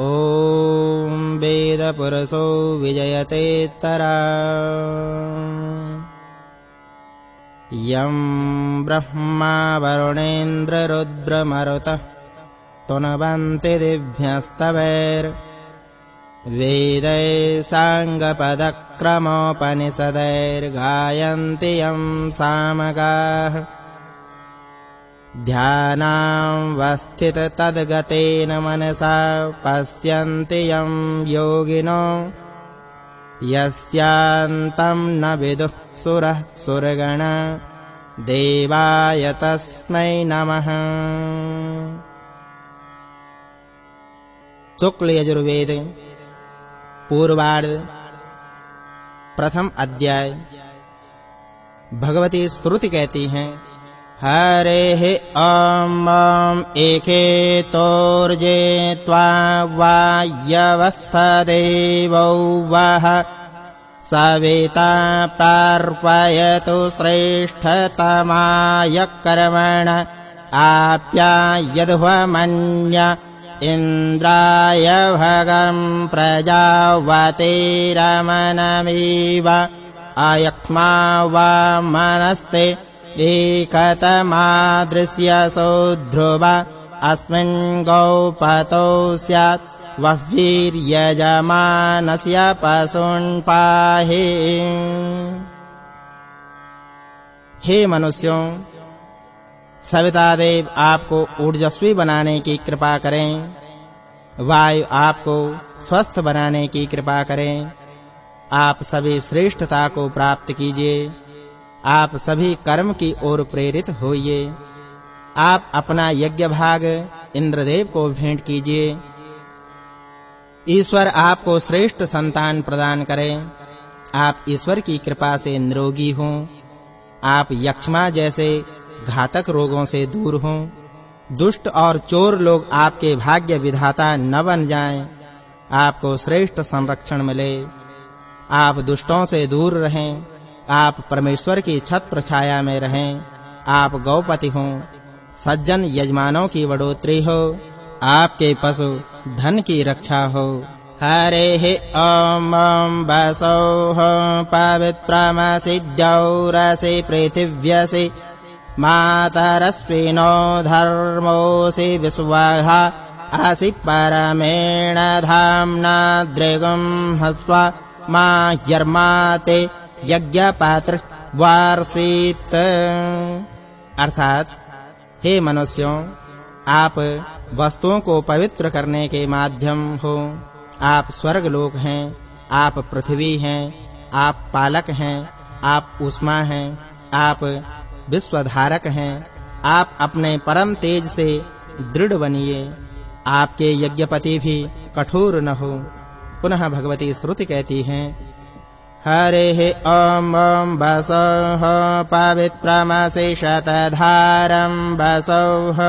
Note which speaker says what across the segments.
Speaker 1: ॐ वेदपुरसो विजयतेत्तरा। यं ब्रह्मा वरुणेन्द्ररुद्रमरुतः तुनवन्ति दिव्यस्तवैर्वेदै साङ्गपदक्रमोपनिषदैर्गायन्ति यं सामगाः ध्यानावस्थिततद्गतेन मनसा पश्यन्ति यं योगिनो। यस्यान्तं न विदुः सुरः सुरगण। देवाय तस्मै नमः। शुक्ल यजुर्वेद, पूर्वार्ध, प्रथम अध्याय। भगवती स्तुति कहती हैं हरेः ॐ एके तोर्जे त्वा वायवस्थदेवौ वः सविता प्रार्पयतु श्रेष्ठतमाय कर्मण आप्यायध्वमन्य इन्द्राय भगम् प्रजावतीरमनमिव अयक्ष्मा वा मनस्ते एकतमादृश्यसो ध्रुव अस्मिन् गौपतौ स्यात्। वह्वीर्यजमानस्य पशुन्पाहि हे मनुष्यों सविता देव आपको ऊर्जस्वी बनाने की कृपा करें। वायु आपको स्वस्थ बनाने की कृपा करें। आप सभी श्रेष्ठता को प्राप्त कीजिए। आप सभी कर्म की ओर प्रेरित होइए। आप अपना यज्ञ भाग इंद्रदेव को भेंट कीजिए। ईश्वर आपको श्रेष्ठ संतान प्रदान करें। आप ईश्वर की कृपा से निरोगी हों। आप यक्षमा जैसे घातक रोगों से दूर हों। दुष्ट और चोर लोग आपके भाग्य विधाता न बन जाएँ। आपको श्रेष्ठ संरक्षण मिले। आप दुष्टों से दूर रहें। आप परमेश्वर की छत्र छाया में रहें। आप गौपति हो। सज्जन यजमानों की बढ़ोतरी हो। आपके पशु धन की रक्षा हो। हरे ओम ॐ वसौ पवित्रमसिद्यौरसि पृथिव्यसि। मातरस्विनो धर्मोऽसि विश्वहा। असि परमेण धाम्ना दृगं हस्वा मा यर्माते यज्ञ पात्र वार्षित अर्थात, हे मनुष्यों, आप वस्तुओं को पवित्र करने के माध्यम हो। आप स्वर्ग लोक हैं, आप पृथ्वी हैं, आप पालक हैं, आप उष्मा हैं, आप विश्वधारक हैं, आप अपने परम तेज से दृढ़ बनिए। आपके यज्ञपति भी कठोर न हो। पुनः भगवती श्रुति कहती हैं हरेः ॐ ॐ वसौः पवित्रमसि शतधारं वसौः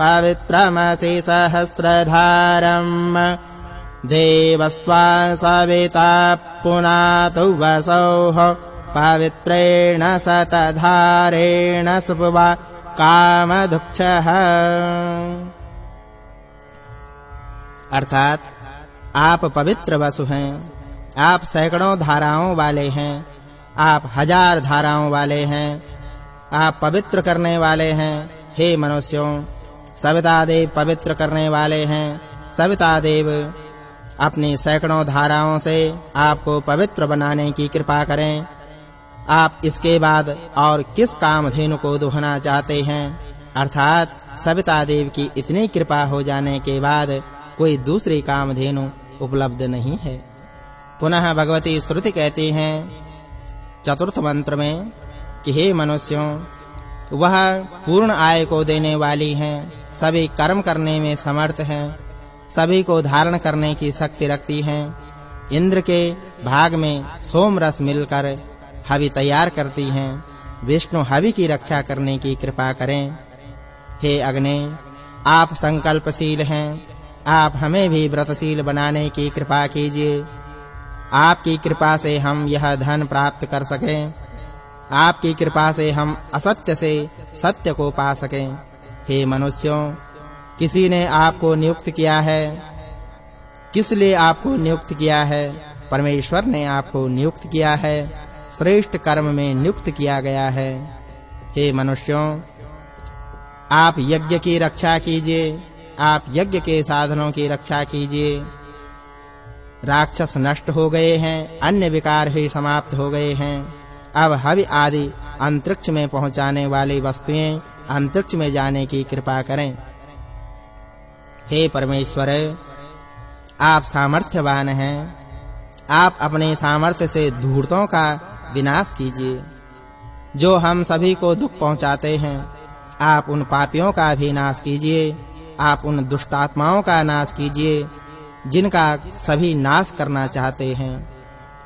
Speaker 1: पवित्रमसि सहस्रधारम् देवस्त्वा सविता पुनातु वसौः पवित्रेण शतधारेण सुपवा कामदुक्षः अर्थात वसु हैं आप सैकड़ों धाराओं वाले हैं। आप हज़ार धाराओं वाले हैं। आप पवित्र करने वाले हैं। हे मनुष्यों, सविता देव पवित्र करने वाले हैं। सविता देव, अपनी सैकड़ों धाराओं से आपको पवित्र बनाने की कृपा करें। आप इसके बाद और किस कामधेनु को दुहना चाहते हैं? अर्थात सविता देव की इतनी कृपा हो जाने के बाद कोई दूसरी कामधेनु उपलब्ध नहीं है। पुनः भगवती स्तुति कहती हैं, चतुर्थ मंत्र में कि हे मनुष्यों, वह पूर्ण आय को देने वाली हैं, सभी कर्म करने में समर्थ हैं, सभी को धारण करने की शक्ति रखती हैं, इंद्र के भाग में सोम रस मिलकर हवि तैयार करती हैं, विष्णु हवि की रक्षा करने की कृपा करें। हे अग्नि, आप संकल्पशील हैं, आप हमें भी व्रतशील बनाने की कृपा कीजिए। आपकी कृपा से हम यह धन प्राप्त कर सकें। आपकी कृपा से हम असत्य से सत्य को पा सकें। हे मनुष्यों, किसी ने आपको नियुक्त किया है? किस लिए आपको नियुक्त किया है? परमेश्वर ने आपको नियुक्त किया है। श्रेष्ठ कर्म में नियुक्त किया गया है। हे मनुष्यों, आप यज्ञ की रक्षा कीजिए। आप यज्ञ के साधनों की रक्षा कीजिए। राक्षस नष्ट हो गए हैं, अन्य विकार भी समाप्त हो गए हैं। अब हवि आदि अंतरिक्ष में पहुँचाने वाली वस्तुएँ अंतरिक्ष में जाने की कृपा करें। हे परमेश्वर, आप सामर्थ्यवान हैं। आप अपने सामर्थ्य से धूर्तों का विनाश कीजिए। जो हम सभी को दुख पहुंचाते हैं, आप उन पापियों का भी नाश कीजिए। आप उन दुष्ट आत्माओं का नाश कीजिए। जिनका सभी नाश करना चाहते हैं।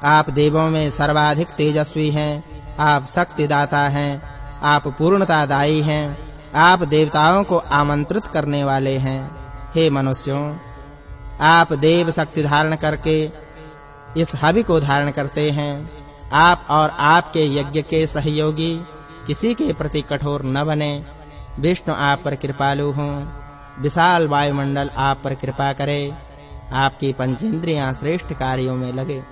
Speaker 1: आप देवों में सर्वाधिक तेजस्वी हैं, आप शक्ति दाता हैं, आप पूर्णता दाई हैं, आप देवताओं को आमंत्रित करने वाले हैं। हे मनुष्यों, आप देव शक्ति धारण करके इस हवि को धारण करते हैं। आप और आपके यज्ञ के सहयोगी किसी के प्रति कठोर न बने। विष्णु आप पर कृपालु हों, विशाल वायुमंडल आप पर कृपा करे। आपकी पंचेंद्रियाँ श्रेष्ठ कार्यों में लगे।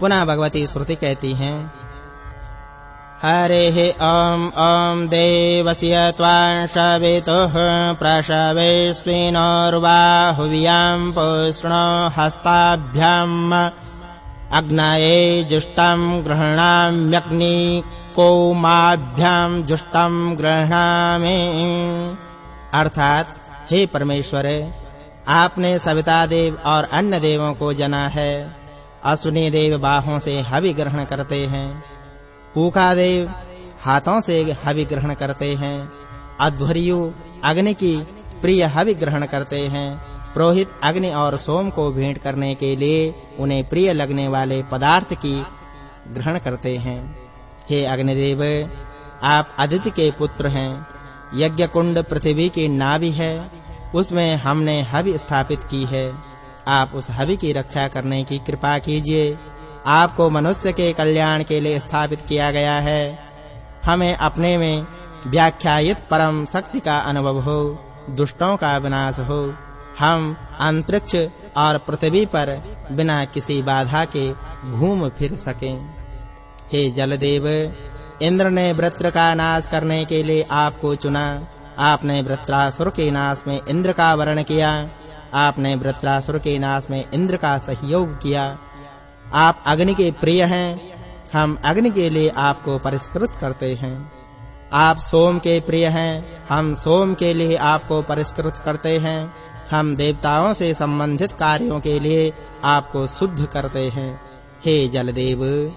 Speaker 1: पुनः भगवती श्रुति कहती हैं, हरे ॐ ॐ देवस्य त्वांशवितुः प्रशवेस्विनोर्बाहुव्यां पुष्णो हस्ताभ्याम् अग्नये जुष्टं गृह्णाम्यग्नि कोमाभ्यां जुष्टं गृह्णामि। अर्थात, हे परमेश्वर आपने सविता देव और अन्य देवों को जना है। अश्विनी देव बाहों से हवि ग्रहण करते हैं। पूका देव हाथों से हवि ग्रहण करते हैं। अध्वर्यु अग्नि की प्रिय हवि ग्रहण करते हैं। पुरोहित अग्नि और सोम को भेंट करने के लिए उन्हें प्रिय लगने वाले पदार्थ की ग्रहण करते हैं। हे अग्निदेव, आप अदिति के पुत्र हैं। यज्ञ कुंड पृथ्वी की नाभि है। उसमें हमने हवि स्थापित की है। आप उस हवि की रक्षा करने की कृपा कीजिए। आपको मनुष्य के कल्याण के लिए स्थापित किया गया है। हमें अपने में व्याख्यायित परम शक्ति का अनुभव हो, दुष्टों का विनाश हो। हम अंतरिक्ष और पृथ्वी पर बिना किसी बाधा के घूम फिर सकें। हे जलदेव, इंद्र ने वृत्र का नाश करने के लिए आपको चुना। आपने वृत्रासुर के नाश में इंद्र का वर्ण किया, आपने वृत्रासुर के नाश में इंद्र का सहयोग किया। आप अग्नि के प्रिय हैं, हम अग्नि के लिए आपको परिष्कृत करते हैं। आप सोम के प्रिय हैं, हम सोम के लिए आपको परिष्कृत करते हैं। हम देवताओं से संबंधित कार्यों के लिए आपको शुद्ध करते हैं। हे जलदेव,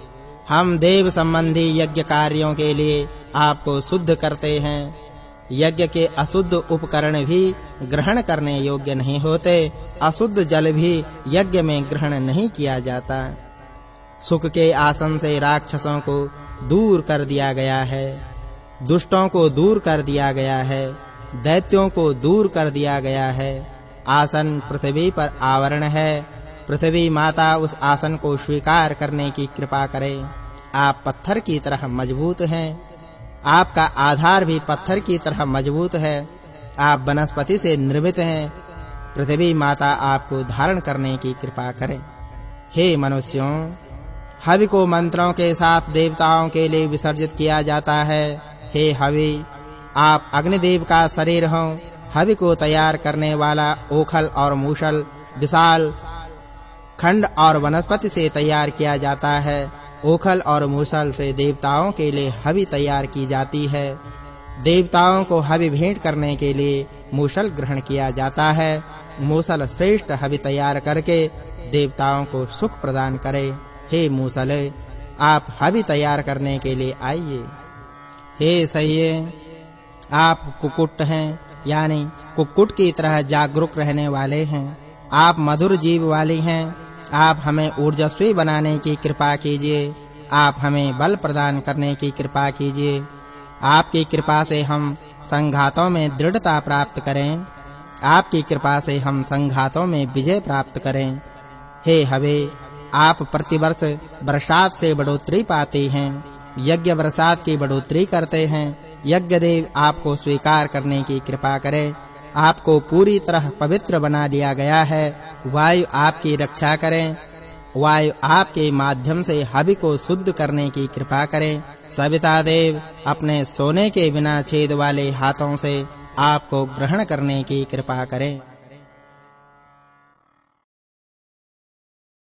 Speaker 1: हम देव संबंधी यज्ञ कार्यों के लिए आपको शुद्ध करते हैं। यज्ञ के अशुद्ध उपकरण भी ग्रहण करने योग्य नहीं होते। अशुद्ध जल भी यज्ञ में ग्रहण नहीं किया जाता। सुख के आसन से राक्षसों को दूर कर दिया गया है। दुष्टों को दूर कर दिया गया है। दैत्यों को दूर कर दिया गया है। आसन पृथ्वी पर आवरण है। पृथ्वी माता उस आसन को स्वीकार करने की कृपा करे। आप पत्थर की तरह मज़बूत हैं। आपका आधार भी पत्थर की तरह मज़बूत है। आप वनस्पति से निर्मित हैं। पृथ्वी माता आपको धारण करने की कृपा करें। हे मनुष्यों, हवि को मंत्रों के साथ देवताओं के लिए विसर्जित किया जाता है। हे हवि, आप अग्निदेव का शरीर हो। हवि को तैयार करने वाला ओखल और मूषल, विशाल खंड और वनस्पति से तैयार किया जाता है। ओखल और मूसल से देवताओं के लिए हवि तैयार की जाती है। देवताओं को हवि भेंट करने के लिए मूसल ग्रहण किया जाता है। मूसल श्रेष्ठ हवि तैयार करके देवताओं को सुख प्रदान करे। हे मूसल, आप हवि तैयार करने के लिए आइए। हे सहिए आप कुकुट हैं, यानी कुकुट की तरह जागरूक रहने वाले हैं। आप मधुर जीव वाली हैं आप हमें ऊर्जस्वी बनाने की कृपा कीजिए। आप हमें बल प्रदान करने की कृपा कीजिए। आपकी कृपा से हम संघातों में दृढ़ता प्राप्त करें। आपकी कृपा से हम संघातों में विजय प्राप्त करें। हे हवे, आप प्रतिवर्ष बरसात से बढ़ोतरी पाते हैं, यज्ञ बरसात की बढ़ोतरी करते हैं। यज्ञ देव आपको स्वीकार करने की कृपा करें। आपको पूरी तरह पवित्र बना दिया गया है। वायु आपकी रक्षा करें। वायु आपके माध्यम से हवि को शुद्ध करने की कृपा करें। सविता देव, अपने सोने के बिना छेद वाले हाथों से आपको ग्रहण करने की कृपा करें।